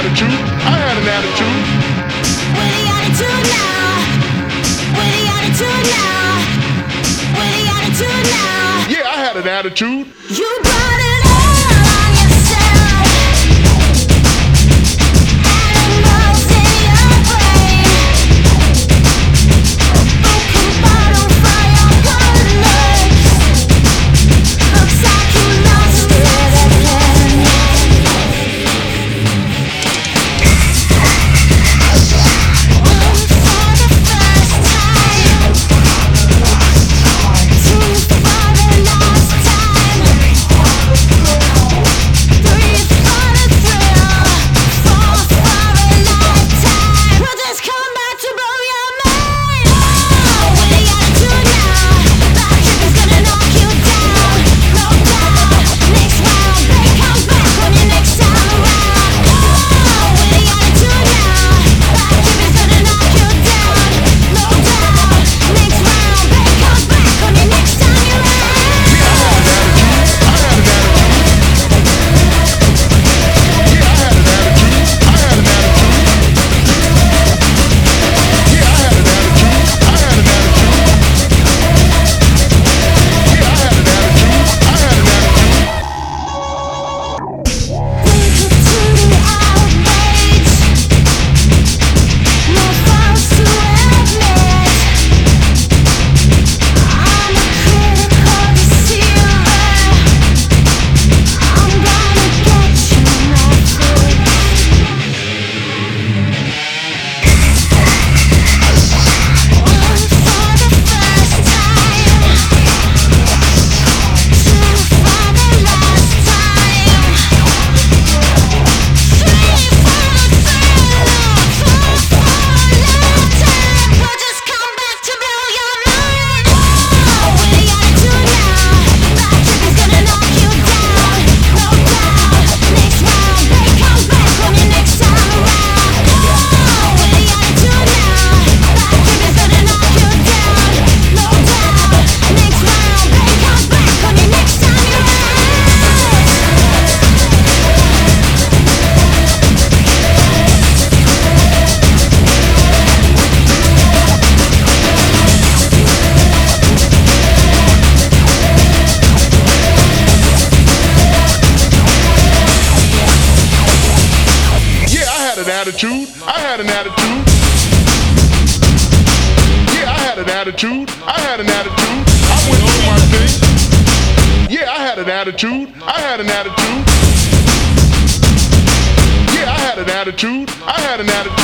attitude. I had an attitude. With the attitude now. With the attitude now. With the attitude now. Yeah, I had an attitude. You it. attitude. I had an attitude. Yeah, I had an attitude. I had an attitude. I went through my thing. Yeah, I had an attitude. I had an attitude. Yeah, I had an attitude. I had an attitude.